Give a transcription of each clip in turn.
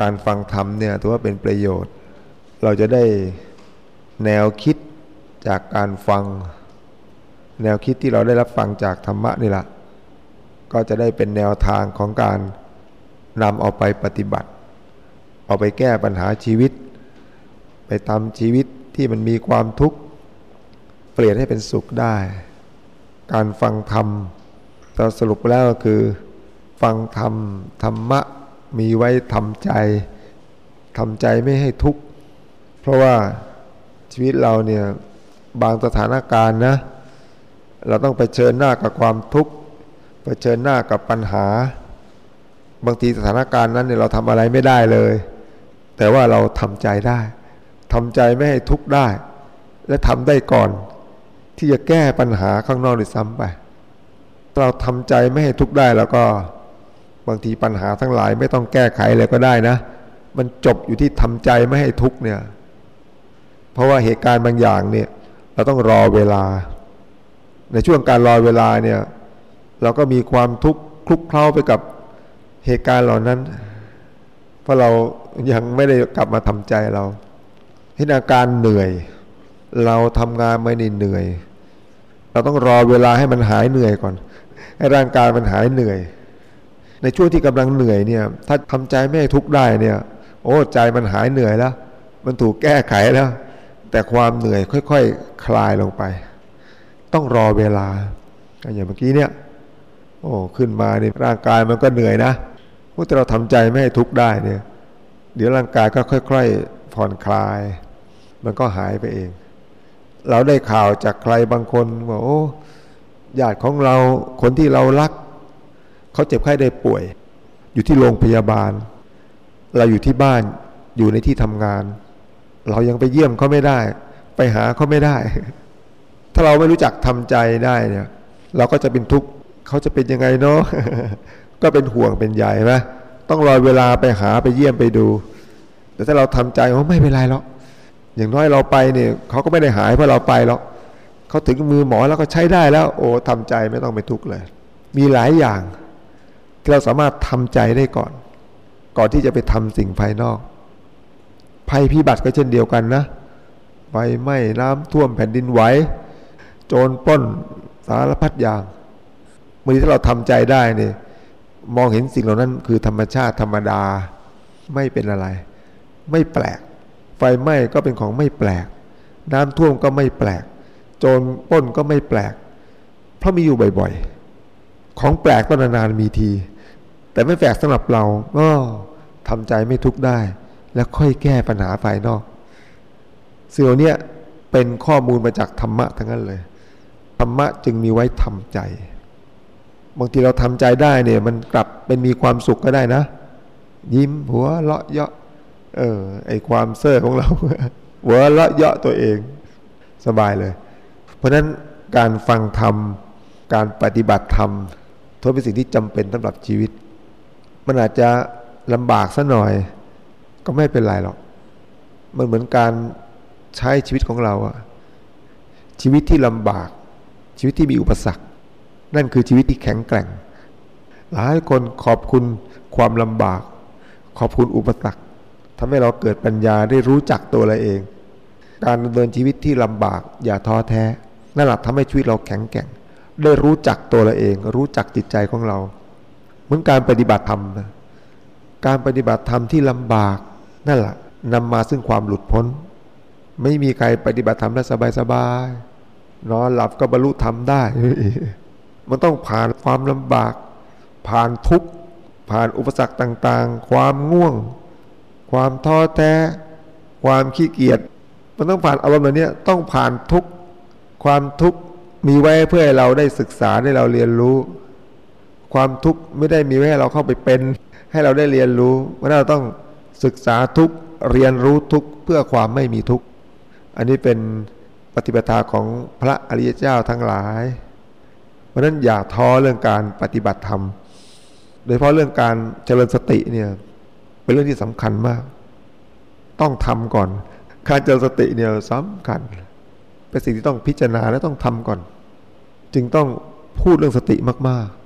การฟังธรรมเนี่ยถือว่าเป็นประโยชน์ เราจะได้แนวคิดจากการฟัง แนวคิดที่เราได้รับฟังจากธรรมะนี่แหละก็จะได้เป็นแนวทางของการนำเอาไปปฏิบัติ เอาไปแก้ปัญหาชีวิต ไปทำชีวิตที่มันมีความทุกข์เปลี่ยนให้เป็นสุขได้ การฟังธรรมเราสรุปแล้วก็คือ ฟังธรรมธรรมะ มีไว้ทำใจทำใจไม่ให้ทุกข์เพราะว่าชีวิตเราเนี่ยบางสถานการณ์นะ เราต้องไปเชิญหน้ากับความทุกข์เผชิญหน้ากับปัญหา บางทีสถานการณ์นั้นเนี่ยเราทำอะไรไม่ได้เลย แต่ว่าเราทำใจได้ทำใจไม่ให้ทุกข์ได้ และทำได้ก่อน ที่จะแก้ปัญหาข้างนอกด้วยซ้ำไปเราทำใจไม่ให้ทุกข์ได้แล้วก็ บางทีปัญหาทั้งหลายไม่ต้องแก้ไขเลยก็ได้นะ มันจบอยู่ที่ทำใจไม่ให้ทุกเนี่ย เพราะว่าเหตุการณ์บางอย่างเนี่ย เราต้องรอเวลา ในช่วงการรอเวลาเนี่ย เราก็มีความทุกข์คลุกเคล้าไปกับเหตุการณ์เหล่านั้น เพราะเรายังไม่ได้กลับมาทำใจเราเห็นอาการเหนื่อย เราทำงานไม่เหนื่อย เราต้องรอเวลาให้มันหายเหนื่อยก่อน ให้ร่างกายมันหายเหนื่อย ในช่วงที่กำลังเหนื่อยเนี่ย ถ้าทำใจไม่ทุกข์ได้เนี่ย โอ้ใจมันหายเหนื่อยแล้ว มันถูกแก้ไขแล้ว แต่ความเหนื่อยค่อยๆคคลายลงไป ต้องรอเวลาอย่างเมื่อกี้เนี่ยโอ้ขึ้นมานี่ร่างกายมันก็เหนื่อยนะแต่เราทำใจไม่ให้ทุกข์ได้เนี่ย เดี๋ยวร่างกายก็ค่อย ๆ ผ่อนคลาย มันก็หายไปเอง เราได้ข่าวจากใครบางคนว่าโอ้ญาติของเราคนที่เรารัก เขาเจ็บไข้ได้ป่วย อยู่ที่โรงพยาบาล เราอยู่ที่บ้านอยู่ในที่ทำงาน เรายังไปเยี่ยมเขาไม่ได้ ไปหาเขาไม่ได้ ถ้าเราไม่รู้จักทำใจได้เนี่ย เราก็จะเป็นทุกข์เขาจะเป็นยังไงเนาะก็เป็นห่วงเป็นใหญ่ไหมต้องรอเวลาไปหาไปเยี่ยมไปดู แต่ถ้าเราทำใจว่าไม่เป็นไรหรอกอย่างน้อยเราไปเนี่ยเขาก็ไม่ได้หายเพราะเราไปหรอกเขาถึงมือหมอแล้วก็ใช้ได้แล้ว โอ้ทำใจไม่ต้องไปทุกข์เลย มีหลายอย่าง เราสามารถทำใจได้ก่อน ก่อนที่จะไปทำสิ่งภายนอก ภัยพิบัติก็เช่นเดียวกันนะไฟไหม้น้ำท่วมแผ่นดินไหวโจรป้นสารพัดอย่างเมื่อที่เราทำใจได้เนี่ยมองเห็นสิ่งเหล่านั้นคือธรรมชาติธรรมดาไม่เป็นอะไร ไม่แปลก ไฟไหม้ก็เป็นของไม่แปลก น้ำท่วมก็ไม่แปลก โจรป้นก็ไม่แปลก เพราะมีอยู่บ่อยๆ ของแปลกก็นานๆมีที แต่ไม่แปลกสำหรับเราก็ทำใจไม่ทุกข์ได้ แล้วค่อยแก้ปัญหาภายนอกสิ่งเหล่านี้เป็นข้อมูลมาจากธรรมะทั้งนั้นเลยธรรมะจึงมีไว้ทำใจ บางทีเราทำใจได้เนี่ยมันกลับเป็นมีความสุขก็ได้นะ ยิ้มหัวเลาะเยาะเออไอความเซ่อของเรา หัวเลาะเยาะตัวเอง สบายเลย เพราะฉะนั้นการฟังธรรม การปฏิบัติธรรมถือเป็นสิ่งที่จำเป็นสำหรับชีวิต มันอาจจะลำบากซะหน่อย ก็ไม่เป็นไรหรอก มันเหมือนการใช้ชีวิตของเราอะชีวิตที่ลำบาก ชีวิตที่มีอุปสรรค นั่นคือชีวิตที่แข็งแกร่ง หลายคนขอบคุณความลำบาก ขอบคุณอุปสรรคทำให้เราเกิดปัญญาได้รู้จักตัวเราเอง การดำเนินชีวิตที่ลำบาก อย่าท้อแท้นั่นแหละทำให้ชีวิตเราแข็งแกร่ง ได้รู้จักตัวเราเอง รู้จักจิตใจของเรา เหมือนการปฏิบัติธรรมนะการปฏิบัติธรรมที่ลำบากนั่นแหละนำมาซึ่งความหลุดพ้น ไม่มีใครปฏิบัติธรรมได้วสบายๆนอนหลับก็บรรลุธรรมได้ มันต้องผ่านความลำบาก ผ่านทุกข์ผ่านอุปสรรคต่างๆ ความง่วง ความท้อแท้ ความขี้เกียจมันต้องผ่านอารมณ์แบบนี้ต้องผ่านทุกข์ความทุกข์มีไว้เพื่อให้เราได้ศึกษาได้เราเรียนรู้ ความทุกข์ไม่ได้มีไว้ให้เราเข้าไปเป็น ให้เราได้เรียนรู้เพราเราต้องศึกษาทุกเรียนรู้ทุกเพื่อความไม่มีทุกข์อันนี้เป็นปฏิปทาของพระอริยเจ้าทั้งหลายเพราะฉะนั้นอย่าท้อเรื่องการปฏิบัติธรรม โดยเฉพาะเรื่องการเจริญสติเนี่ยเป็นเรื่องที่สำคัญมาก ต้องทำก่อน การเจริญสติเนี่ยสำคัญ เป็นสิ่งที่ต้องพิจารณาและต้องทำก่อน จึงต้องพูดเรื่องสติมากๆ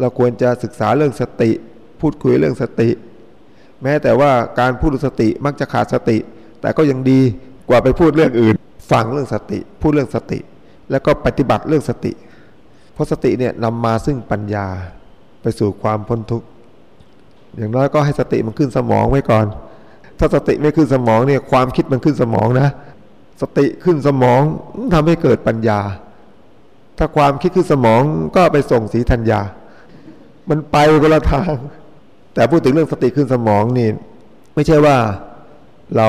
เราควรจะศึกษาเรื่องสติ พูดคุยเรื่องสติ แม้แต่ว่าการพูดสติมักจะขาดสติ แต่ก็ยังดีกว่าไปพูดเรื่องอื่น ฟังเรื่องสติ พูดเรื่องสติ แล้วก็ปฏิบัติเรื่องสติ เพราะสติเนี่ยนำมาซึ่งปัญญาไปสู่ความพ้นทุกข์อย่างน้อยก็ให้สติมันขึ้นสมองไว้ก่อน ถ้าสติไม่ขึ้นสมองเนี่ยความคิดมันขึ้นสมองนะ สติขึ้นสมองทำให้เกิดปัญญา ถ้าความคิดขึ้นสมองก็ไปส่งสีธัญญา มันไปคนละทาง แต่พูดถึงเรื่องสติขึ้นสมองนี่ ไม่ใช่ว่าเรา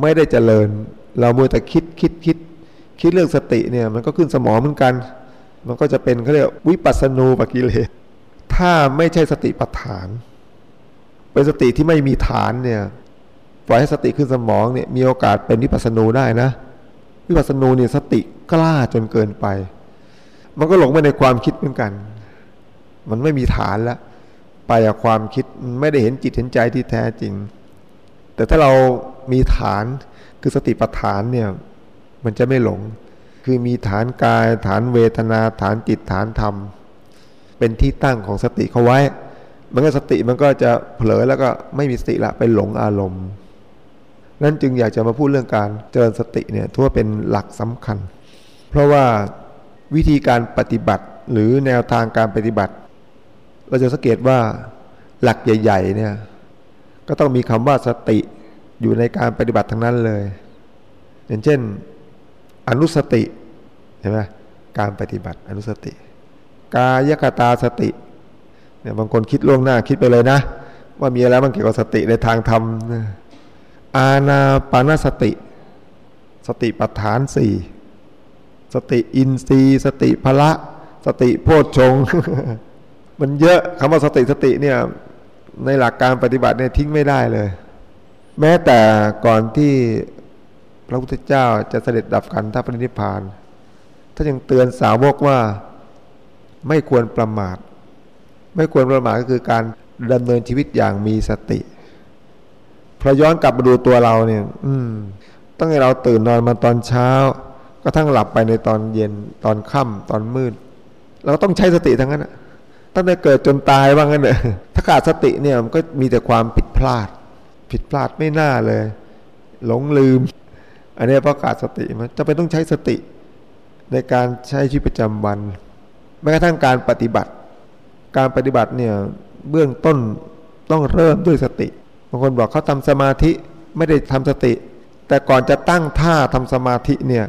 ไม่ได้เจริญ เรามัวแต่คิดคิดคิด คิดเรื่องสติเนี่ย มันก็ขึ้นสมองเหมือนกัน มันก็จะเป็นเขาเรียกวิปัสสนูปกิเลสถ้าไม่ใช่สติปัฏฐาน เป็นสติที่ไม่มีฐานเนี่ยปล่อยให้สติขึ้นสมองเนี่ยมีโอกาสเป็นวิปัสสนูได้นะวิปัสสนูเนี่ยสติกล้าจนเกินไป มันก็หลงไปในความคิดเหมือนกัน มันไม่มีฐานแล้วไปกับความคิดไม่ได้เห็นจิตเห็นใจที่แท้จริง แต่ถ้าเรามีฐานคือสติปัฏฐานเนี่ย มันจะไม่หลง คือมีฐานกาย ฐานเวทนา ฐานจิตฐานธรรม เป็นที่ตั้งของสติเขาไว้ มันก็สติมันก็จะเผลอแล้วก็ไม่มีสติละไปหลงอารมณ์นั้นจึงอยากจะมาพูดเรื่องการเจริญสติเนี่ยทั่วเป็นหลักสำคัญ เพราะว่าวิธีการปฏิบัติหรือแนวทางการปฏิบัติ เราจะสังเกตว่าหลักใหญ่ ๆ เนี่ย ก็ต้องมีคำว่าสติอยู่ในการปฏิบัติทั้งนั้นเลย อย่างเช่น อนุสติเห็นไหมการปฏิบัติอนุสติ กายกตาสติเนี่ยบางคนคิดล่วงหน้าคิดไปเลยนะ ว่ามีอะไรบ้างเกี่ยวกับสติในทางธรรมอาณาปานสติ สติปัฏฐานสี่สติอินทรีย์ สติพละ สติโพชฌง มันเยอะคำว่าสติสติเนี่ยในหลักการปฏิบัติเนี่ยทิ้งไม่ได้เลย แม้แต่ก่อนที่พระพุทธเจ้าจะเสด็จดับขันธปรินิพพานถ้ายังเตือนสาวกว่าไม่ควรประมาท ไม่ควรประมาทก็คือการดำเนินชีวิตอย่างมีสติพอย้อนกลับมาดูตัวเราเนี่ย อืมต้งให้เราตื่นนอนมาตอนเช้า ก็ทั้งหลับไปในตอนเย็นตอนค่ำตอนมืดเราต้องใช้สติทั้งนั้นอะ ตั้งแต่เกิดจนตายว่างั้นเนี่ยถ้าขาดสติเนี่ยมันก็มีแต่ความผิดพลาด ผิดพลาดไม่น่าเลย หลงลืม อันนี้เพราะขาดสติมันจะเป็นต้องใช้สติ ในการใช้ชีวิตประจำวันแม้กระทั่งการปฏิบัติ การปฏิบัติเนี่ยเบื้องต้นต้องเริ่มด้วยสติบางคนบอกเขาทำสมาธิไม่ได้ทำสติ แต่ก่อนจะตั้งท่าทำสมาธิเนี่ย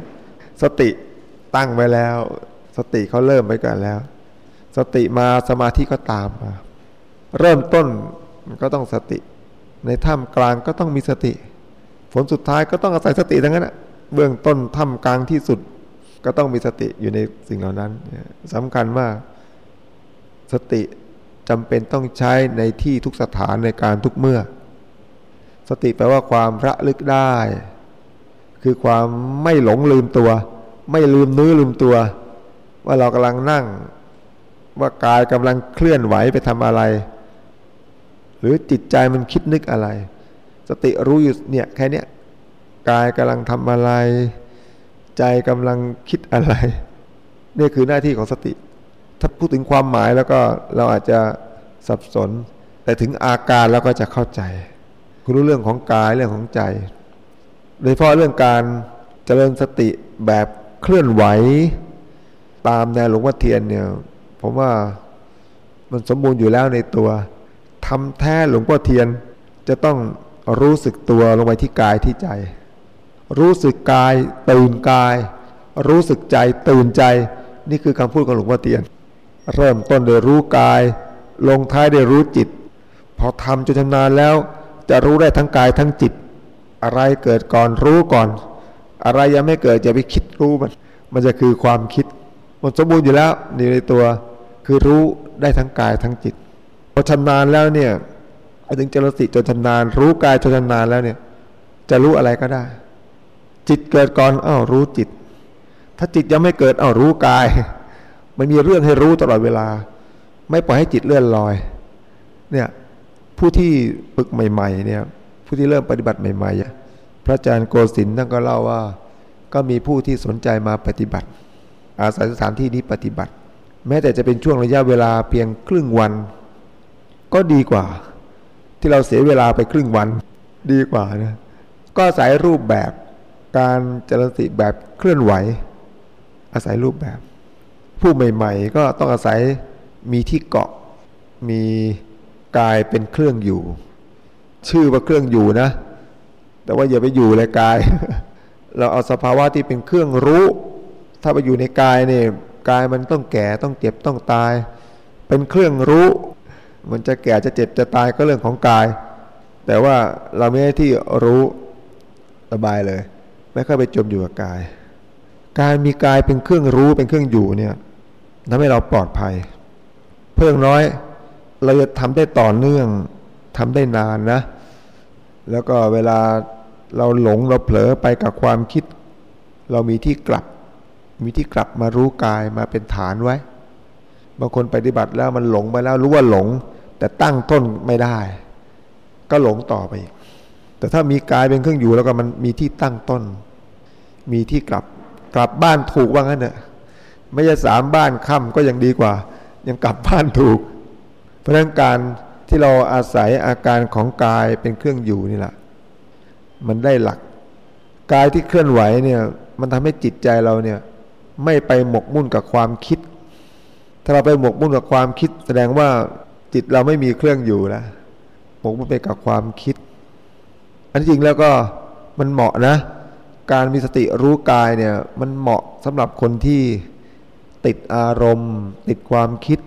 สติตั้งไว้แล้ว สติเขาเริ่มไปก่อนแล้ว สติมาสมาธิก็ตามมา เริ่มต้นก็ต้องสติ ในถ้ำกลางก็ต้องมีสติ ผลสุดท้ายก็ต้องอาศัยสติทั้งนั้นเบื้องต้นถ้ำกลางที่สุด ก็ต้องมีสติอยู่ในสิ่งเหล่านั้นสำคัญว่าสติจำเป็นต้องใช้ในที่ทุกสถานในการทุกเมื่อ สติแปลว่าความระลึกได้ คือความไม่หลงลืมตัว ไม่ลืมเนื้อลืมตัว ว่าเรากำลังนั่ง ว่ากายกำลังเคลื่อนไหวไปทำอะไร หรือจิตใจมันคิดนึกอะไร สติรู้อยู่เนี่ยแค่เนี้ยกายกำลังทำอะไร ใจกำลังคิดอะไร นี่คือหน้าที่ของสติ ถ้าพูดถึงความหมายแล้วก็เราอาจจะสับสน แต่ถึงอาการแล้วก็จะเข้าใจรู้เรื่องของกายเรื่องของใจ โดยเฉพาะเรื่องการเจริญสติแบบเคลื่อนไหว ตามแนวหลวงพ่อเทียนเนี่ย ผมว่ามันสมบูรณ์อยู่แล้วในตัวทำแท้หลวงพ่อเทียนจะต้องรู้สึกตัวลงไปที่กายที่ใจ รู้สึกกายตื่นกาย รู้สึกใจตื่นใจ นี่คือคำพูดของหลวงพ่อเทียน เริ่มต้นโดยรู้กาย ลงท้ายโดยรู้จิต พอทำจนชำนาญแล้ว จะรู้ได้ทั้งกายทั้งจิต อะไรเกิดก่อนรู้ก่อน อะไรยังไม่เกิดจะไปคิดรู้มัน มันจะคือความคิด มันสมบูรณ์อยู่แล้วนี่ในตัว คือรู้ได้ทั้งกายทั้งจิตพอชำนาญแล้วเนี่ยถึงเจริญสติจนชำนาญ รู้กายจนชำนาญแล้วเนี่ย จะรู้อะไรก็ได้ จิตเกิดก่อนอ้าวรู้จิต ถ้าจิตยังไม่เกิดอ้าวรู้กาย มันมีเรื่องให้รู้ตลอดเวลา ไม่ปล่อยให้จิตเลื่อนลอย เนี่ยผู้ที่ฝึกใหม่ ๆ เนี่ย ผู้ที่เริ่มปฏิบัติใหม่ๆพระอาจารย์โกศินท่านก็เล่าว่า ก็มีผู้ที่สนใจมาปฏิบัติ อาศัยสถานที่นี้ปฏิบัติ แม้แต่จะเป็นช่วงระยะเวลาเพียงครึ่งวัน ก็ดีกว่า ที่เราเสียเวลาไปครึ่งวัน ดีกว่านะก็อาศัยรูปแบบการเจริญสติแบบเคลื่อนไหว อาศัยรูปแบบ ผู้ใหม่ ๆ ก็ต้องอาศัยมีที่เกาะ มีกายเป็นเครื่องอยู่ ชื่อว่าเครื่องอยู่นะ แต่ว่าอย่าไปอยู่เลยกาย เราเอาสภาวะที่เป็นเครื่องรู้ ถ้าไปอยู่ในกายเนี่ย กายมันต้องแก่ต้องเจ็บต้องตาย เป็นเครื่องรู้ มันจะแก่จะเจ็บจะตายก็เรื่องของกาย แต่ว่าเราไม่ได้ที่รู้สบายเลย ไม่ค่อยไปจมอยู่กับกาย การมีกายเป็นเครื่องรู้เป็นเครื่องอยู่เนี่ยทำให้เราปลอดภัย เพิ่งน้อยเราจะทำได้ต่อเนื่องทำได้นานนะ แล้วก็เวลาเราหลงเราเผลอไปกับความคิด เรามีที่กลับ มีที่กลับมารู้กายมาเป็นฐานไว้ บางคนปฏิบัติแล้วมันหลงไปแล้วรู้ว่าหลง แต่ตั้งต้นไม่ได้ ก็หลงต่อไปอีกแต่ถ้ามีกายเป็นเครื่องอยู่แล้วก็มันมีที่ตั้งต้น มีที่กลับกลับบ้านถูกว่างั้นเนอะไม่ใช่สามบ้านค่ำก็ยังดีกว่า ยังกลับบ้านถูก เพราะนั้นการที่เราอาศัยอาการของกายเป็นเครื่องอยู่นี่แหละมันได้หลัก กายที่เคลื่อนไหวเนี่ย มันทำให้จิตใจเราเนี่ย ไม่ไปหมกมุ่นกับความคิด ถ้าเราไปหมกมุ่นกับความคิด แสดงว่าจิตเราไม่มีเครื่องอยู่แล้วหมกมุ่นไปกับความคิด อันจริงแล้วก็มันเหมาะนะ การมีสติรู้กายเนี่ย มันเหมาะสำหรับคนที่ติดอารมณ์ ติดความคิด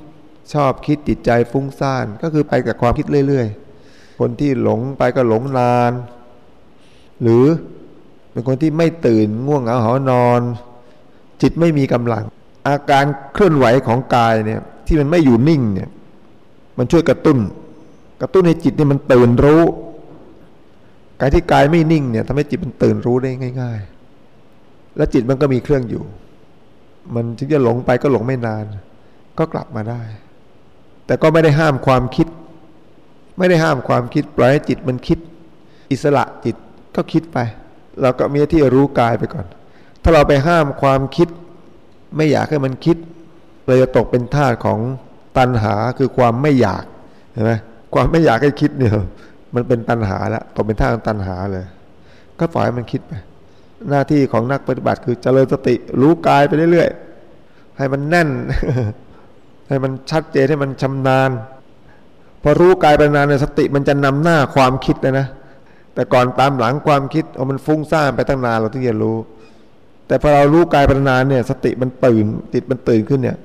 ชอบคิดจิตใจฟุ้งซ่าน ก็คือไปกับความคิดเรื่อยๆ คนที่หลงไปก็หลงนาน หรือเป็นคนที่ไม่ตื่นง่วงเหงาหอนอน จิตไม่มีกำลัง อาการเคลื่อนไหวของกายเนี่ยที่มันไม่อยู่นิ่งเนี่ยมันช่วยกระตุ้น กระตุ้นให้จิตเนี่ยมันตื่นรู้ การที่กายไม่นิ่งเนี่ยทำให้จิตมันตื่นรู้ได้ง่าย ๆ และจิตมันก็มีเครื่องอยู่ มันถึงจะหลงไปก็หลงไม่นาน ก็กลับมาได้ แต่ก็ไม่ได้ห้ามความคิด ไม่ได้ห้ามความคิดปล่อยให้จิตมันคิด อิสระจิตก็คิดไป เราก็มีที่รู้กายไปก่อน ถ้าเราไปห้ามความคิด ไม่อยากให้มันคิดเราจะตกเป็นทาสของตัณหาคือความไม่อยากเห็นไหมความไม่อยากให้คิดเนี่ยมันเป็นตัณหาแล้วตกเป็นทาสของตัณหาเลย ก็ปล่อยให้มันคิดไปหน้าที่ของนักปฏิบัติคือเจริญสติรู้กายไปเรื่อยๆให้มันแน่น ให้มันชัดเจนให้มันชำนาญพอรู้กายไปนานในสติมันจะนำหน้าความคิดเลยนะแต่ก่อนตามหลังความคิดเอามันฟุ้งซ่านไปตั้งนานเราถึงจะรู้ แต่พอเรารู้กายปัญนานเนี่ย สติมันตื่นติดมันตื่นขึ้นเนี่ย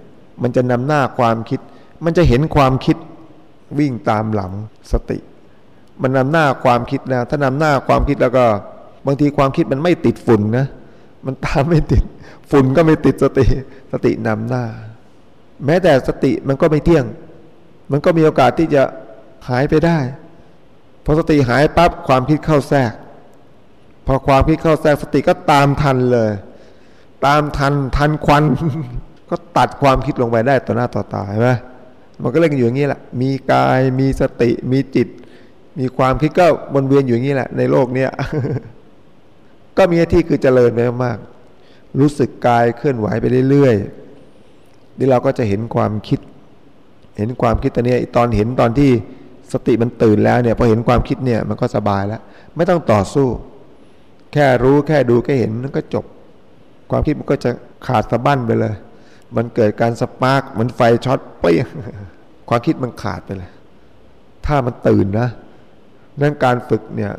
มันจะนำหน้าความคิด มันจะเห็นความคิดวิ่งตามหลังสติ มันนำหน้าความคิดแล้ว ถ้านำหน้าความคิดแล้วก็ บางทีความคิดมันไม่ติดฝุ่นนะมันตามไม่ติด ฝุ่นก็ไม่ติดสติ สตินำหน้า แม้แต่สติมันก็ไม่เที่ยง มันก็มีโอกาสที่จะหายไปได้พอสติหายปั๊บความคิดเข้าแทรก พอความคิดเข้าแทรกสติก็ตามทันเลย ตามทันทันควัน ก็ตัดความคิดลงไปได้ต่อหน้าต่อตาใช่ไหมมันก็เล่นอยู่อย่างนี้แหละมีกายมีสติมีจิต มีความคิดก็วนเวียนอยู่อย่างนี้แหละ ในโลกเนี้ยก็มีหน้าที่คือเจริญไปมากรู้สึกกายเคลื่อนไหวไปเรื่อยๆนี่เราก็จะเห็นความคิด เห็นความคิดตอนนี้ตอนเห็นตอนที่สติมันตื่นแล้วเนี่ยพอเห็นความคิดเนี่ยมันก็สบายแล้ว ไม่ต้องต่อสู้ แค่รู้แค่ดูแค่เห็นนั่นก็จบ ความคิดมันก็จะขาดสะบั้นไปเลย มันเกิดการ spark เหมือนไฟช็อตเปรี้ยะความคิดมันขาดไปเลย ถ้ามันตื่นนะนั่นการฝึกเนี่ย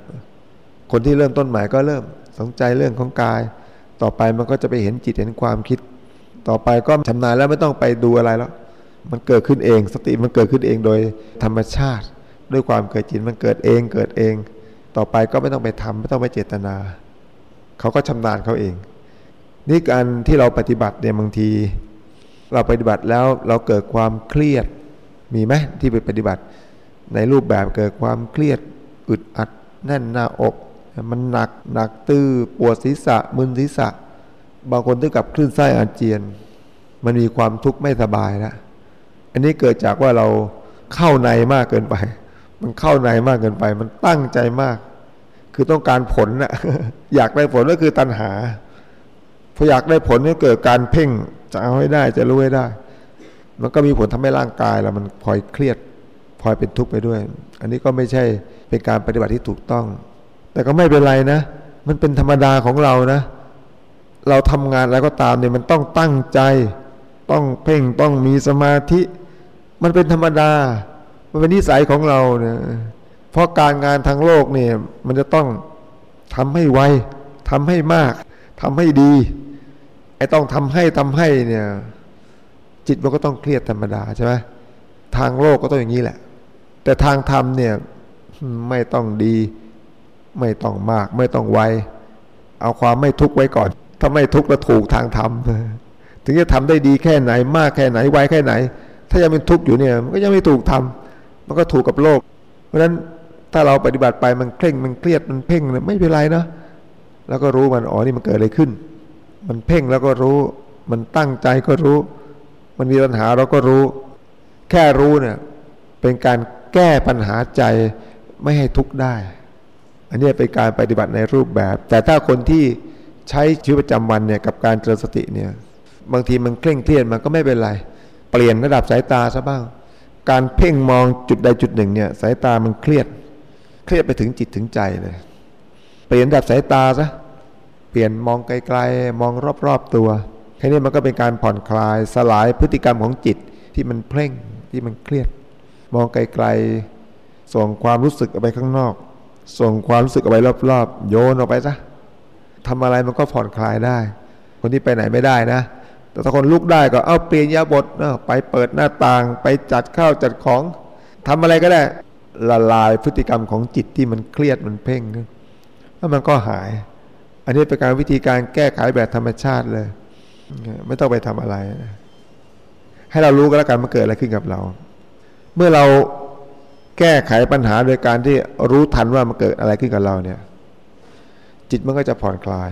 คนที่เริ่มต้นใหม่ก็เริ่มสนใจเรื่องของกาย ต่อไปมันก็จะไปเห็นจิตเห็นความคิด ต่อไปก็ชำนาญแล้วไม่ต้องไปดูอะไรแล้ว มันเกิดขึ้นเอง สติมันเกิดขึ้นเองโดยธรรมชาติ ด้วยความเกิดจิตมันเกิดเองเกิดเอง ต่อไปก็ไม่ต้องไปทำไม่ต้องไปเจตนา เขาก็ชำนาญเขาเอง นี่การที่เราปฏิบัติเนี่ยบางที เราปฏิบัติแล้วเราเกิดความเครียดมีไหมที่ไปปฏิบัติ ในรูปแบบเกิดความเครียดอึดอัดแน่นหน้าอก มันหนักหนักตื้อปวดศีรษะมึนศีรษะ บางคนถึงกับคลื่นไส้อาเจียน มันมีความทุกข์ไม่สบายแล้วอันนี้เกิดจากว่าเราเข้าในมากเกินไป มันเข้าในมากเกินไป มันตั้งใจมาก คือต้องการผลนะ่ะอยากได้ผลก็คือตัณหา พออยากได้ผลก็เกิดการเพ่งจะเอาให้ได้จะรู้ให้ได้ มันก็มีผลทำให้ร่างกายเรามันพลอยเครียดพลอยเป็นทุกข์ไปด้วย อันนี้ก็ไม่ใช่เป็นการปฏิบัติที่ถูกต้อง แต่ก็ไม่เป็นไรนะ มันเป็นธรรมดาของเรานะ เราทำงานแล้วก็ตามเนี่ยมันต้องตั้งใจ ต้องเพ่งต้องมีสมาธิ มันเป็นธรรมดา มันเป็นนิสัยของเราเนี่ยเพราะการงานทางโลกเนี่ยมันจะต้องทำให้ไวทำให้มากทำให้ดี ไอ้ต้องทำให้ทำให้เนี่ย จิตมันก็ต้องเครียดธรรมดาใช่ไหมทางโลกก็ต้องอย่างนี้แหละ แต่ทางธรรมเนี่ยไม่ต้องดี ไม่ต้องมาก ไม่ต้องไวเอาความไม่ทุกข์ไว้ก่อน ถ้าไม่ทุกข์แล้วถูกทางธรรมถึงจะทำได้ดีแค่ไหนมากแค่ไหนไวแค่ไหน ถ้ายังเป็นทุกข์อยู่เนี่ย มันก็ยังไม่ถูกทำมันก็ถูกกับโลก เพราะฉะนั้นถ้าเราปฏิบัติไปมันเคร่งมันเครียดมันเพ่งไม่เป็นไรนะแล้วก็รู้มันอ๋อนี่มันเกิดอะไรขึ้น มันเพ่งแล้วก็รู้ มันตั้งใจก็รู้ มันมีปัญหาเราก็รู้ แค่รู้เนี่ย เป็นการแก้ปัญหาใจไม่ให้ทุกข์ได้ อันนี้เป็นการปฏิบัติในรูปแบบ แต่ถ้าคนที่ใช้ชีวิตประจำวันเนี่ยกับการเจริญสติเนี่ย บางทีมันเคร่งเครียดมันก็ไม่เป็นไร เปลี่ยนระดับสายตาซะบ้าง การเพ่งมองจุดใดจุดหนึ่งเนี่ย สายตามันเครียด เครียดไปถึงจิตถึงใจเลย เปลี่ยนระดับสายตาซะ เปลี่ยนมองไกลๆมองรอบๆตัวแค่นี้มันก็เป็นการผ่อนคลายสลายพฤติกรรมของจิตที่มันเพ่งที่มันเครียด มองไกลๆส่งความรู้สึกออกไปข้างนอก ส่งความรู้สึกออกไปรอบๆ โยนออกไปซะทำอะไรมันก็ผ่อนคลายได้ คนที่ไปไหนไม่ได้นะ แต่ถ้าคนลุกได้ก็เอาเปลี่ยนยาบทไปเปิดหน้าต่างไปจัดข้าวจัดของทำอะไรก็ได้ละลายพฤติกรรมของจิตที่มันเครียดมันเพ่งแล้วมันก็หาย อันนี้เป็นการวิธีการแก้ไขแบบธรรมชาติเลย ไม่ต้องไปทำอะไร ให้เรารู้ก็แล้วกันมันเกิดอะไรขึ้นกับเรา เมื่อเราแก้ไขปัญหาโดยการที่รู้ทันว่ามันเกิดอะไรขึ้นกับเราเนี่ย จิตมันก็จะผ่อนคลาย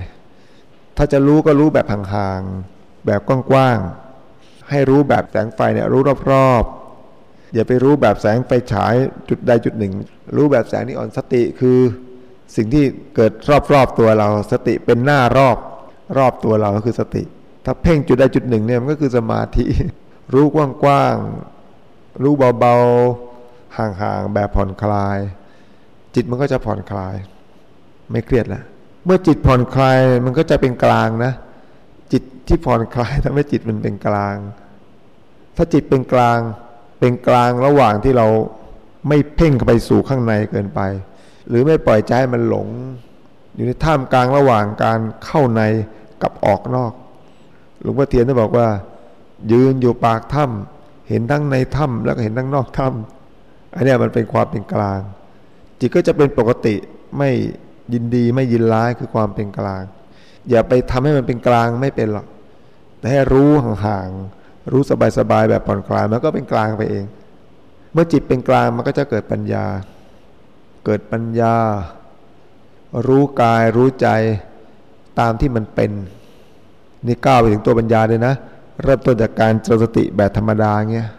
ถ้าจะรู้ก็รู้แบบห่างๆแบบกว้างๆให้รู้แบบแสงไฟเนี่ยรู้รอบๆอย่าไปรู้แบบแสงไฟฉายจุดใดจุดหนึ่ง รู้แบบแสงนีออนสติคือ สิ่งที่เกิดรอบๆตัวเรา สติเป็นหน้ารอบรอบตัวเราก็คือสติ ถ้าเพ่งจุดใดจุดหนึ่งเนี่ยมันก็คือสมาธิ รู้กว้างๆรู้เบาๆห่างๆแบบผ่อนคลาย จิตมันก็จะผ่อนคลาย ไม่เครียดล้วเมื่อจิตผ่อนคลายมันก็จะเป็นกลางนะ จิตที่ผ่อนคลายทำให้จิตมันเป็นกลาง ถ้าจิตเป็นกลางเป็นกลางระหว่างที่เราไม่เพ่งเข้าไปสู่ข้างในเกินไป หรือไม่ปล่อยใจให้มันหลง อยู่ในท่ามกลางระหว่างการเข้าในกับออกนอก หลวงพ่อเทียนได้บอกว่า ยืนอยู่ปากถ้ำเห็นทั้งในถ้ำแล้วก็เห็นทั้งนอกถ้ำอันนี้มันเป็นความเป็นกลาง จิตก็จะเป็นปกติไม่ยินดีไม่ยินร้ายคือความเป็นกลาง อย่าไปทำให้มันเป็นกลางไม่เป็นหรอกแต่ให้รู้ห่างๆรู้สบายๆแบบผ่อนคลายมันก็เป็นกลางไปเอง เมื่อจิตเป็นกลางมันก็จะเกิดปัญญา เกิดปัญญา รู้กายรู้ใจตามที่มันเป็น นี่ก้าวไปถึงตัวปัญญาเลยนะ เริ่มต้นจากการเจริญสติแบบธรรมดาเงี้ย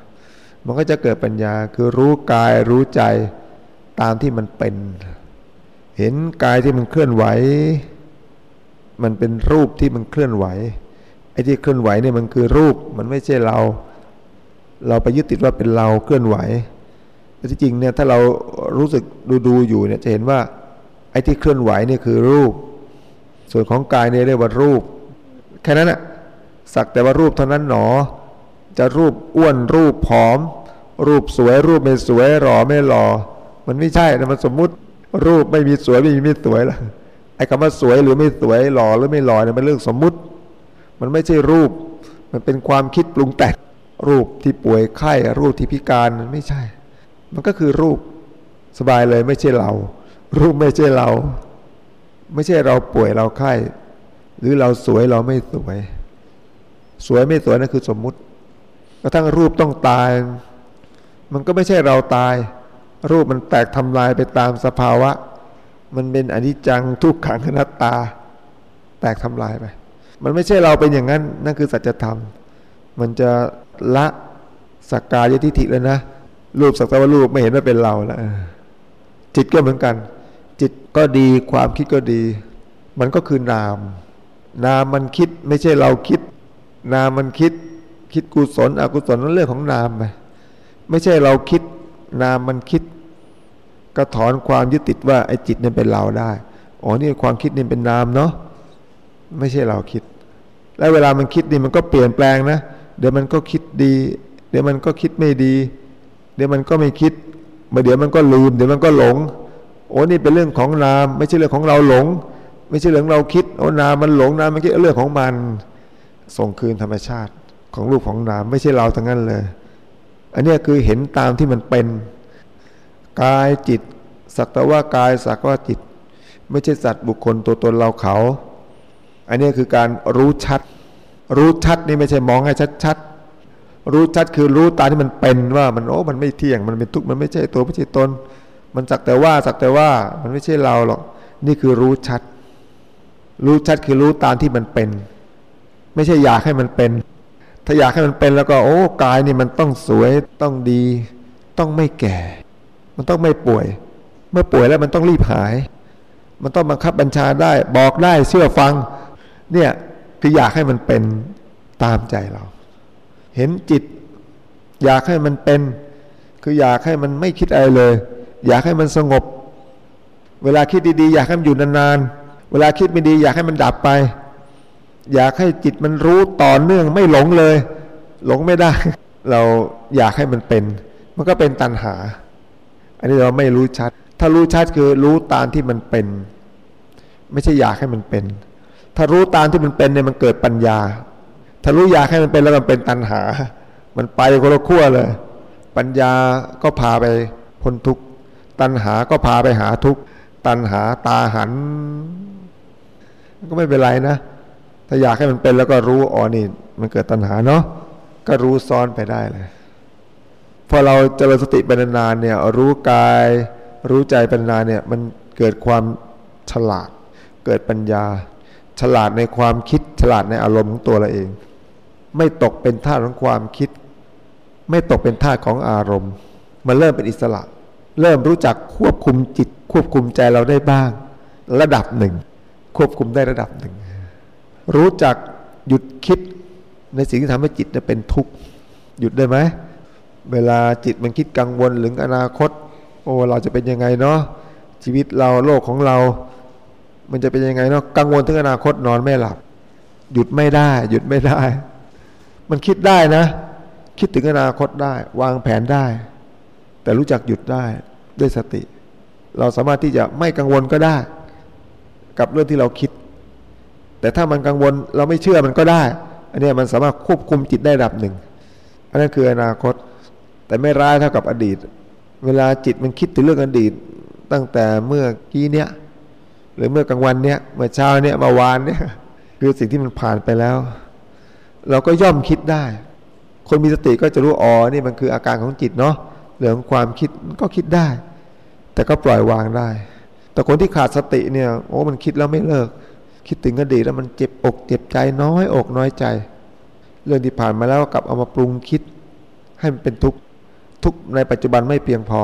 มันก็จะเกิดปัญญาคือรู้กายรู้ใจตามที่มันเป็น เห็นกายที่มันเคลื่อนไหว มันเป็นรูปที่มันเคลื่อนไหวไอ้ที่เคลื่อนไหวเนี่ยมันคือรูปมันไม่ใช่เรา เราไปยึดติดว่าเป็นเราเคลื่อนไหว แต่ที่จริงเนี่ยถ้าเรารู้สึกดูดูอยู่เนี่ยจะเห็นว่าไอ้ที่เคลื่อนไหวเนี่ยคือรูป ส่วนของกายเนี่ยเรียกว่ารูป แค่นั้นอะสักแต่ว่ารูปเท่านั้นหนอ จะรูปอ้วนรูปผอม รูปสวยรูปไม่สวยหล่อไม่หล่อมันไม่ใช่นะมันสมมุติรูปไม่มีสวยไม่มีไม่สวยละไอ้คำว่าสวยหรือไม่สวยหล่อหรือไม่หล่อเนี่ยมันเรื่องสมมุติ มันไม่ใช่รูป มันเป็นความคิดปรุงแต่งรูปที่ป่วยไข้รูปที่พิการมันไม่ใช่ มันก็คือรูปสบายเลยไม่ใช่เรา รูปไม่ใช่เรา ไม่ใช่เราป่วยเราไข้หรือเราสวยเราไม่สวย สวยไม่สวยนั่นคือสมมุติกระทั่งรูปต้องตาย มันก็ไม่ใช่เราตาย รูปมันแตกทำลายไปตามสภาวะ มันเป็นอนิจจังทุกขังอนัตตา แตกทำลายไป มันไม่ใช่เราเป็นอย่างนั้นนั่นคือสัจธรรม มันจะละสักกายทิฏฐิแล้วนะ รูปสักแต่ว่ารูปไม่เห็นว่าเป็นเราแล้วจิตก็เหมือนกัน จิตก็ดีความคิดก็ดี มันก็คือนาม นามมันคิดไม่ใช่เราคิด นามมันคิด คิดกุศลอกุศลนั่นเรื่องของนามไปไม่ใช่เราคิด นามมันคิด ก็ถอนความยึดติดว่าไอ้จิตนี่เป็นเราได้อ๋อนี่ความคิดนี่เป็นนามเนาะไม่ใช่เราคิด แล้วเวลามันคิดนี่มันก็เปลี่ยนแปลงนะ เดี๋ยวมันก็คิดดี เดี๋ยวมันก็คิดไม่ดี เดี๋ยวมันก็ไม่คิดมาเดี๋ยวมันก็ลืม เดี๋ยวมันก็หลง โอ้นี่เป็นเรื่องของนาม ไม่ใช่เรื่องของเราหลง ไม่ใช่เรื่องเราคิดโอ้นามมันหลงนามมันคิดเรื่องของมัน ส่งคืนธรรมชาติของรูปของนาม ไม่ใช่เราทั้งนั้นเลย อันนี้คือเห็นตามที่มันเป็นกายจิตสักแต่ว่ากายสักว่าจิต ไม่ใช่สัตว์บุคคลตัวตนเราเขา อันนี้คือการรู้ชัด รู้ชัดนี่ไม่ใช่มองให้ชัดๆ รู้ชัดคือรู้ตาที่มันเป็นว่ามันโอ้มันไม่เที่ยงมันเป็นทุกข์มันไม่ใช่ตัวไม่ใช่ตนมันสักแต่ว่าสักแต่ว่ามันไม่ใช่เราหรอก นี่คือรู้ชัด รู้ชัดคือรู้ตามที่มันเป็น ไม่ใช่อยากให้มันเป็น ถ้าอยากให้มันเป็นแล้วก็ โอ้กายนี่มันต้องสวยต้องดี ต้องไม่แก่ มันต้องไม่ป่วย เมื่อป่วยแล้วมันต้องรีบหาย มันต้องบังคับบัญชาได้ บอกได้เชื่อฟัง เนี่ยคืออยากให้มันเป็นตามใจเรา เห็นจิต อยากให้มันเป็น คืออยากให้มันไม่คิดอะไรเลย อยากให้มันสงบ เวลาคิดดีๆ อยากให้มันอยู่นานๆ เวลาคิดไม่ดี อยากให้มันดับไป อยากให้จิตมันรู้ต่อเนื่องไม่หลงเลย หลงไม่ได้ เราอยากให้มันเป็น มันก็เป็นตัณหา อันนี้เราไม่รู้ชัด ถ้ารู้ชัดคือรู้ตามที่มันเป็น ไม่ใช่อยากให้มันเป็น ถ้ารู้ตามที่มันเป็นเนี่ยมันเกิดปัญญา ถ้ารู้อยากให้มันเป็นแล้วมันเป็นตัณหา มันไปคนละขั้วเลย ปัญญาก็พาไปพ้นทุกข์ตัณหาก็พาไปหาทุกข์ตัณหาตาหัน ก็ไม่เป็นไรนะ ถ้าอยากให้มันเป็นแล้วก็รู้อ๋อนี่ มันเกิดตัณหาเนาะก็รู้ซ้อนไปได้เลยพอเราเจริญสติเป็นนานเนี่ย รู้กาย รู้ใจเป็นนานเนี่ย มันเกิดความฉลาด เกิดปัญญา ฉลาดในความคิดฉลาดในอารมณ์ของตัวเราเอง ไม่ตกเป็นท่าของความคิด ไม่ตกเป็นท่าของอารมณ์ มันเริ่มเป็นอิสระ เริ่มรู้จักควบคุมจิต ควบคุมใจเราได้บ้าง ระดับหนึ่ง ควบคุมได้ระดับหนึ่ง รู้จักหยุดคิดในสิ่งที่ทำให้จิตเป็นทุกข์หยุดได้ไหมเวลาจิตมันคิดกังวลถึงอนาคต โอ้เราจะเป็นยังไงเนาะชีวิตเราโลกของเรา มันจะเป็นยังไงเนาะกังวลถึงอนาคตนอนไม่หลับ หยุดไม่ได้ หยุดไม่ได้ มันคิดได้นะ คิดถึงอนาคตได้ วางแผนได้ แต่รู้จักหยุดได้ด้วยสติ เราสามารถที่จะไม่กังวลก็ได้ กับเรื่องที่เราคิด แต่ถ้ามันกังวลเราไม่เชื่อมันก็ได้ อันนี้มันสามารถควบคุมจิตได้ระดับหนึ่ง อันนั้นคืออนาคต แต่ไม่ร้ายเท่ากับอดีต เวลาจิตมันคิดถึงเรื่องอดีต ตั้งแต่เมื่อกี้เนี้ยหรือเมื่อกลางวันเนี้ยเมื่อเช้าเนี้ยเมื่อวานเนี้ยคือสิ่งที่มันผ่านไปแล้ว เราก็ย่อมคิดได้ คนมีสติก็จะรู้อ๋อนี่มันคืออาการของจิตเนาะเรื่องความคิดก็คิดได้ แต่ก็ปล่อยวางได้ แต่คนที่ขาดสติเนี่ยโอ้มันคิดแล้วไม่เลิก คิดถึงอดีตแล้วมันเจ็บอกเจ็บใจน้อยอกน้อยใจ เรื่องที่ผ่านมาแล้วกลับเอามาปรุงคิด ให้มันเป็นทุกข์ทุกในปัจจุบันไม่เพียงพอ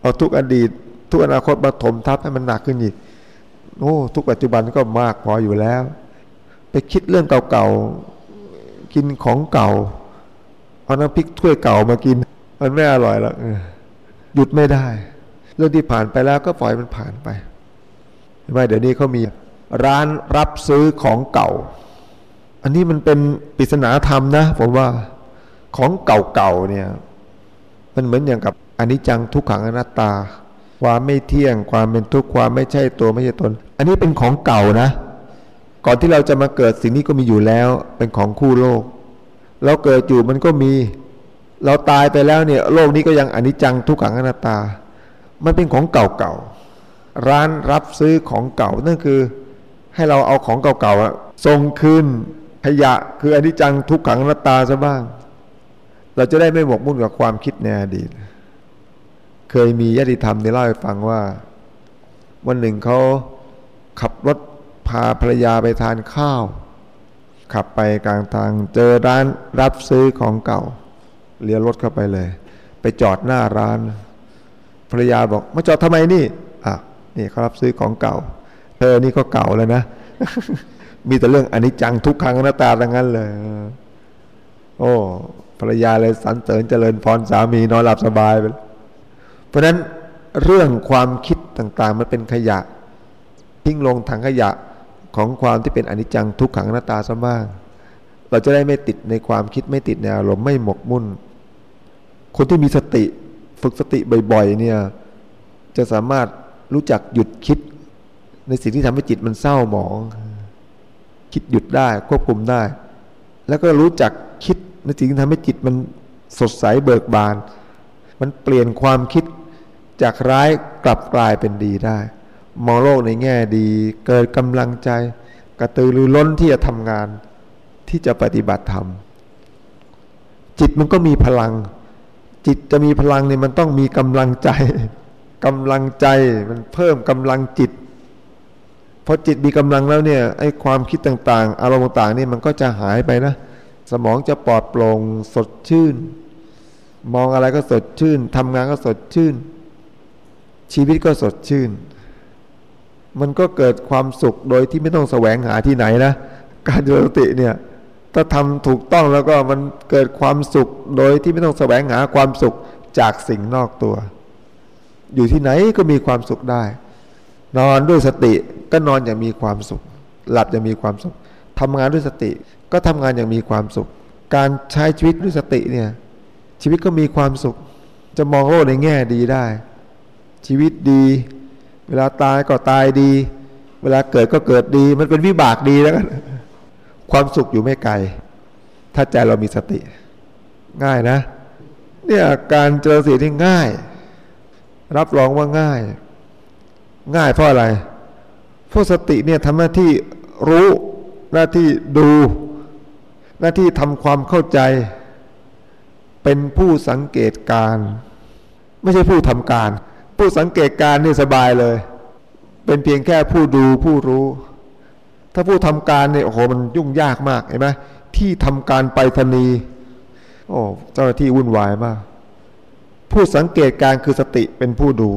เอาทุกอดีต ทุกอนาคตมาถมทับให้มันหนักขึ้นอีกโอ้ทุกปัจจุบันก็มากพออยู่แล้ว ไปคิดเรื่องเก่าๆ กินของเก่าเอาน้ำพริกถ้วยเก่ามากิน มันไม่อร่อยหรอกหยุดไม่ได้ เรื่องที่ผ่านไปแล้วก็ปล่อยมันผ่านไปเห็นไหมเดี๋ยวนี้เขามีร้านรับซื้อของเก่า อันนี้มันเป็นปริศนาธรรมนะผมว่าของเก่าๆเนี่ย มันเหมือนอย่างกับอันิจจังทุกขังอนัตตา ความไม่เที่ยงความเป็นทุกข์ความไม่ใช่ตัวไม่ใช่ตน อันนี้เป็นของเก่านะ ก่อนที่เราจะมาเกิดสิ่งนี้ก็มีอยู่แล้ว เป็นของคู่โลก เราเกิดอยู่มันก็มี เราตายไปแล้วเนี่ย โลกนี้ก็ยังอนิจจังทุกขังอนัตตา มันเป็นของเก่าๆ ร้านรับซื้อของเก่านั่นคือ ให้เราเอาของเก่าๆส่งคืนขยะคืออนิจจังทุกขังอนัตตาซะบ้าง เราจะได้ไม่หมกมุ่นกับความคิดในอดีต เคยมีญาติธรรมในเล่าให้ฟังว่า วันหนึ่งเขาขับรถ พาภรรยาไปทานข้าว ขับไปกลางทางเจอร้านรับซื้อของเก่า เลี้ยวรถเข้าไปเลย ไปจอดหน้าร้าน ภรรยาบอกมาจอดทำไมนี่อะนี่เขารับซื้อของเก่า เธอนี่ก็เก่าแล้วนะ มีแต่เรื่องอนิจจังทุกครั้งหน้าตาดังนั้นเลย โอ้ภรรยาเลยสรรเสริญเจริญพรสามีนอนหลับสบายไปเพราะฉะนั้นเรื่องความคิดต่างๆ มันเป็นขยะ ทิ้งลงถังขยะ ของความที่เป็นอนิจจังทุกขังหน้าตาซะบ้างเราจะได้ไม่ติดในความคิดไม่ติดในอารมณ์ไม่หมกมุ่น คนที่มีสติฝึกสติบ่อยๆเนี่ยจะสามารถรู้จักหยุดคิด ในสิ่งที่ทำให้จิตมันเศร้าหมอง คิดหยุดได้ควบคุมได้ แล้วก็รู้จักคิดในสิ่งที่ทำให้จิตมันสดใสเบิกบาน มันเปลี่ยนความคิดจากร้ายกลับกลายเป็นดีได้ มองโลกในแง่ดี เกิดกำลังใจ กระตือรือร้นที่จะทำงาน ที่จะปฏิบัติธรรม จิตมันก็มีพลัง จิตจะมีพลังเนี่ยมันต้องมีกำลังใจกำลังใจมันเพิ่มกำลังจิตพอจิตมีกำลังแล้วเนี่ยไอ้ความคิดต่างๆ อารมณ์ต่างๆนี่มันก็จะหายไปนะ สมองจะปลอดโปร่งสดชื่น มองอะไรก็สดชื่นทำงานก็สดชื่น ชีวิตก็สดชื่น มันก็เกิดความสุขโดยที่ไม่ต้องแสวงหาที่ไหนนะ การเจริญสติเนี่ยถ้าทำถูกต้องแล้วก็มันเกิดความสุขโดยที่ไม่ต้องแสวงหาความสุขจากสิ่งนอกตัว อยู่ที่ไหนก็มีความสุขได้ นอนด้วยสติก็นอนอย่างมีความสุข หลับอย่างมีความสุขทำงานด้วยสติก็ทำงานอย่างมีความสุข การใช้ชีวิตด้วยสติเนี่ยชีวิตก็มีความสุข จะมองโลกในแง่ดีได้ ชีวิตดี เวลาตายก็ตายดี เวลาเกิดก็เกิดดี มันเป็นวิบากดีแล้วกันความสุขอยู่ไม่ไกล ถ้าใจเรามีสติ ง่ายนะ เนี่ยการเจริญสติที่ง่าย รับรองว่าง่าย ง่ายเพราะอะไรเพราะสติเนี่ยทำหน้าที่รู้หน้าที่ดู หน้าที่ทำความเข้าใจ เป็นผู้สังเกตการ ไม่ใช่ผู้ทำการ ผู้สังเกตการนี่สบายเลย เป็นเพียงแค่ผู้ดูผู้รู้ ถ้าผู้ทำการเนี่ยโอ้โหมันยุ่งยากมากเห็นไหมที่ทำการไปรษณีย์โอ้เจ้าหน้าที่วุ่นวายมาก ผู้สังเกตการคือสติเป็นผู้ดู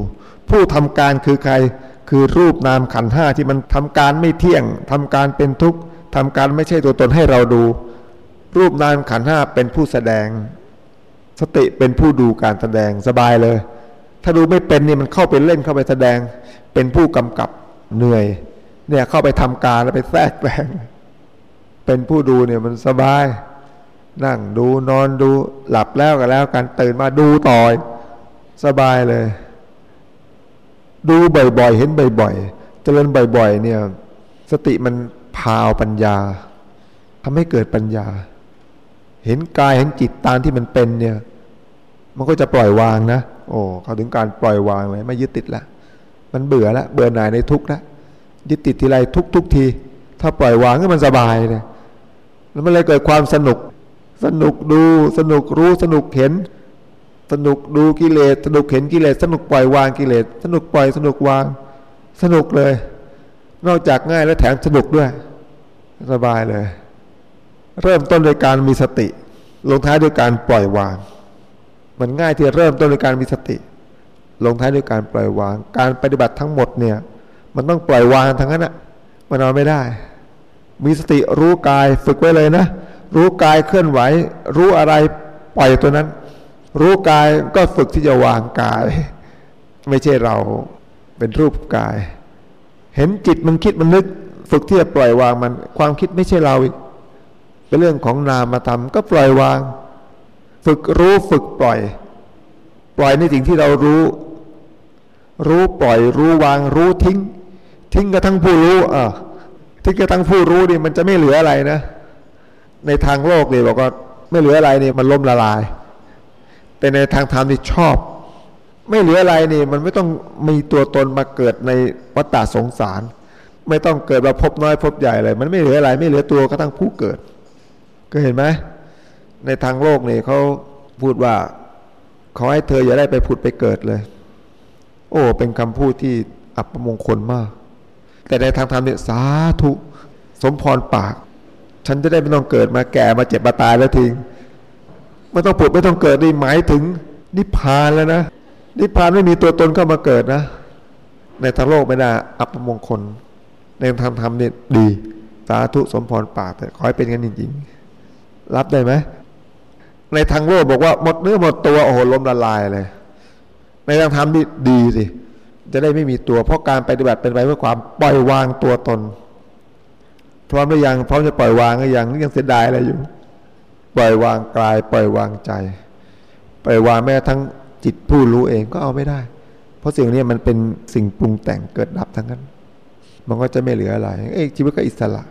ผู้ทำการคือใครคือรูปนามขันห้าที่มันทำการไม่เที่ยงทำการเป็นทุกข์ทำการไม่ใช่ตัวตนให้เราดู รูปนามขันห้าเป็นผู้แสดง สติเป็นผู้ดูการแสดงสบายเลย ถ้าดูไม่เป็นเนี่ยมันเข้าไปเล่นเข้าไปแสดง เป็นผู้กำกับเหนื่อย เนี่ยเข้าไปทำการแล้วไปแทรกแซงเป็นผู้ดูเนี่ยมันสบาย นั่งดูนอนดูหลับแล้วก็แล้วกันตื่นมาดูต่อยสบายเลย ดูบ่อยๆ เห็นบ่อยๆ เจริญบ่อย ๆ เนี่ย สติมันพาวปัญญาทำให้เกิดปัญญา เห็นกายเห็นจิตตามที่มันเป็นเนี่ย มันก็จะปล่อยวางนะ โอ้เขาถึงการปล่อยวางเลย ไม่ยึดติดละมันเบื่อละเบื่อหน่ายในทุกข์ละยึดติดทีไรทุกทุกที ถ้าปล่อยวางก็มันสบายเลยแล้วมันเลยเกิดความสนุก สนุกดูสนุกรู้สนุกเห็น สนุกดูกิเลสสนุกเห็นกิเลสสนุกปล่อยวางกิเลสสนุกปล่อยสนุกวาง สนุกเลย นอกจากง่ายแล้วแถมสนุกด้วย สบายเลย เริ่มต้นโดยการมีสติ ลงท้ายด้วยการปล่อยวาง มันง่ายที่เริ่มต้นโดยการมีสติ ลงท้ายด้วยการปล่อยวาง การปฏิบัติทั้งหมดเนี่ย มันต้องปล่อยวางทั้งนั้นอะมันนอนไม่ได้ มีสติรู้กายฝึกไว้เลยนะ รู้กายเคลื่อนไหว รู้อะไรปล่อยตัวนั้น รู้กายก็ฝึกที่จะวางกาย ไม่ใช่เราเป็นรูปกาย เห็นจิตมันคิดมันนึก ฝึกที่จะปล่อยวางมัน ความคิดไม่ใช่เราอีกเป็นเรื่องของนามธรรมก็ปล่อยวาง ฝึกรู้ฝึกปล่อย ปล่อยในสิ่งที่เรารู้ รู้ปล่อย รู้วางรู้ทิ้ง ทิ้งกระทั่งผู้รู้อะทิ้งกระทั่งผู้รู้นี่มันจะไม่เหลืออะไรนะ ในทางโลกนี่บอกว่าไม่เหลืออะไรนี่มันล้มละลาย แต่ในทางธรรมนี่ชอบ ไม่เหลืออะไรนี่ มันไม่ต้องมีตัวตนมาเกิดในวัฏฏะสงสาร ไม่ต้องเกิดมาพบน้อยพบใหญ่เลยมันไม่เหลืออะไร ไม่เหลือตัวก็ตั้งผู้เกิด ก็เห็นไหม ในทางโลกเนี่ยเขาพูดว่าขอให้เธออย่าได้ไปผุดไปเกิดเลย โอ้ เป็นคำพูดที่อัปมงคลมาก แต่ในทางธรรมเนี่ยสาธุ สมพรปาก ฉันจะได้ไม่ต้องเกิดมาแก่มาเจ็บมาตายแล้วทิ้งไม่ต้องผุดไม่ต้องเกิดนี่หมายถึง นิพพานแล้วนะ นิพพานไม่มีตัวตนเข้ามาเกิดนะ ในทางโลกไม่ได้อัปมงคล ในทางธรรมเนี่ยดี สาธุสมพรปากแต่ขอให้เป็นกันจริงๆ รับได้ไหม ในทางโลกบอกว่าหมดเนื้อหมดตัวโอ้โหล้มละลายเลยไม่ต้องทำดีดีสิจะได้ไม่มีตัว เพราะการปฏิบัติเป็นไปเพื่อความปล่อยวางตัวตน พร้อมหรือยังพร้อมจะปล่อยวางหรือยังนี่ยังเสียดายอะไรอยู่ ปล่อยวางกาย ปล่อยวางใจ ปล่อยวางแม้ทั้งจิตผู้รู้เองก็เอาไม่ได้ เพราะสิ่งนี้มันเป็นสิ่งปรุงแต่งเกิดดับทั้งนั้น มันก็จะไม่เหลืออะไรเอ้ชีวิตก็อิสระ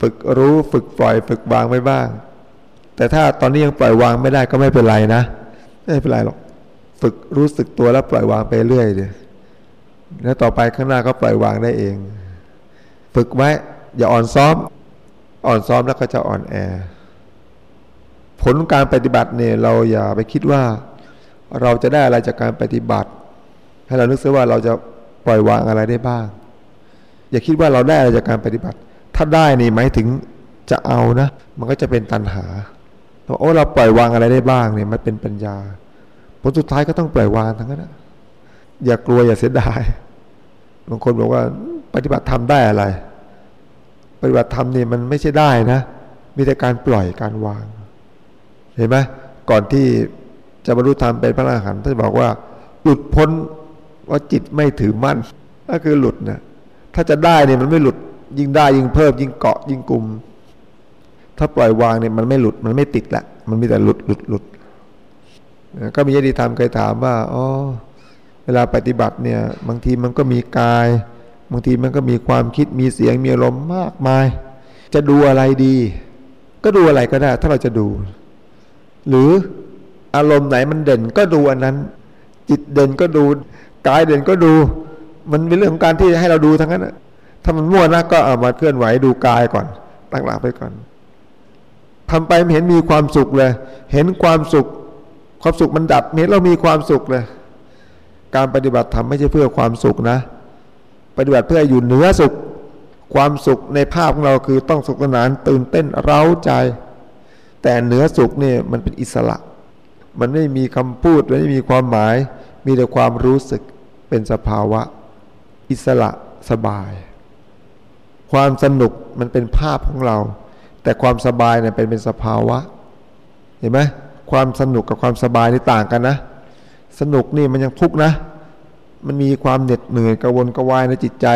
ฝึกรู้ฝึกปล่อย ฝึกวางไว้บ้าง แต่ถ้าตอนนี้ยังปล่อยวางไม่ได้ก็ไม่เป็นไรนะ ไม่เป็นไรหรอก ฝึกรู้สึกตัวแล้วปล่อยวางไปเรื่อยเดียแล้วต่อไปข้างหน้าก็ปล่อยวางได้เอง ฝึกไว้ อย่าอ่อนซ้อม อ่อนซ้อมแล้วก็จะอ่อนแอ ผลการปฏิบัติเนี่ย เราอย่าไปคิดว่า เราจะได้อะไรจากการปฏิบัติ ให้เรานึกซะว่าเราจะปล่อยวางอะไรได้บ้าง อย่าคิดว่าเราได้อะไรจากการปฏิบัติ ถ้าได้นี่หมายถึงจะเอานะ มันก็จะเป็นตัณหา โอ้เราปล่อยวางอะไรได้บ้างเนี่ยมันเป็นปัญญาผลสุดท้ายก็ต้องปล่อยวางทั้งนั้นอย่ากลัวอย่าเสียดายบางคนบอกว่า ปฏิบัติทำได้อะไร ปฏิบัติธรรมนี่มันไม่ใช่ได้นะ มีแต่การปล่อยการวาง เห็นไหมก่อนที่จะบรรลุธรรมเป็นพระอรหันต์ท่านบอกว่า หลุดพ้นว่าจิตไม่ถือมั่นก็คือหลุดนะถ้าจะได้เนี่ยมันไม่หลุดยิ่งได้ยิ่งเพิ่มยิ่งเกาะยิ่งกลุ่ม ถ้าปล่อยวางเนี่ยมันไม่หลุดมันไม่ติดละ มันมีแต่หลุดหลุดหลุดก็มีญาติธรรมเคยถามว่าอ๋อเวลาปฏิบัติเนี่ย บางทีมันก็มีกาย บางทีมันก็มีความคิดมีเสียงมีอารมณ์มากมาย จะดูอะไรดี ก็ดูอะไรก็ได้ ถ้าเราจะดู หรืออารมณ์ไหนมันเด่นก็ดูอันนั้น จิตเด่นก็ดูกายเด่นก็ดู มันเป็นเรื่องของการที่ให้เราดูทั้งนั้นถ้ามันมั่วนะก็เอามาเคลื่อนไหวดูกายก่อน ตั้งหลักไปก่อน ทำไปเห็นมีความสุขเลย เห็นความสุข ความสุขมันดับเห็นเรามีความสุขเลย การปฏิบัติธรรมไม่ใช่เพื่อความสุขนะ ปฏิบัติเพื่ออยู่เหนือสุข ความสุขในภาพของเราคือต้องสุขสนานตื่นเต้นเร้าใจ แต่เหนือสุขเนี่ยมันเป็นอิสระ มันไม่มีคำพูดไม่มีความหมาย มีแต่ความรู้สึกเป็นสภาวะ อิสระสบาย ความสนุกมันเป็นภาพของเรา แต่ความสบายเนี่ยเป็นเป็นสภาวะ เห็นไหมความสนุกกับความสบายนี่ต่างกันนะ สนุกนี่มันยังทุกข์นะ มันมีความเหน็ดเหนื่อยกระวนกระวายในจิตใจ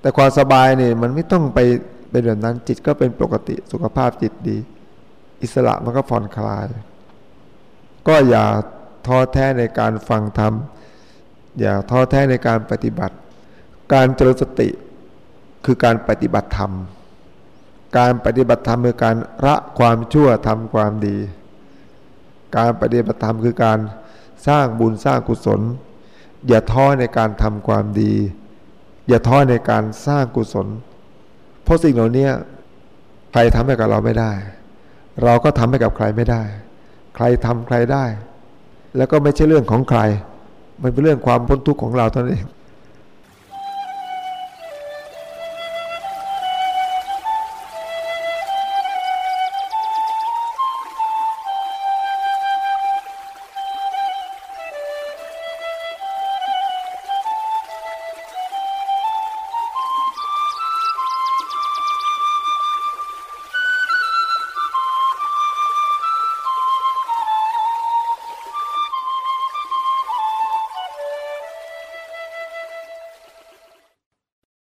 แต่ความสบายเนี่ยมันไม่ต้องไปเป็นแบบนั้นจิตก็เป็นปกติสุขภาพจิตดี อิสระมันก็ผ่อนคลาย ก็อย่าท้อแท้ในการฟังธรรมอย่าท้อแท้ในการปฏิบัติ การเจริญสติคือการปฏิบัติธรรม การปฏิบัติธรรมคือการละความชั่วทำความดี การปฏิบัติธรรมคือการสร้างบุญสร้างกุศล อย่าท้อในการทำความดี อย่าท้อในการสร้างกุศล เพราะสิ่งเหล่านี้ใครทำให้กับเราไม่ได้ เราก็ทำให้กับใครไม่ได้ ใครทำใครได้ แล้วก็ไม่ใช่เรื่องของใคร มันเป็นเรื่องความพ้นทุกข์ของเราเท่านั้นเอง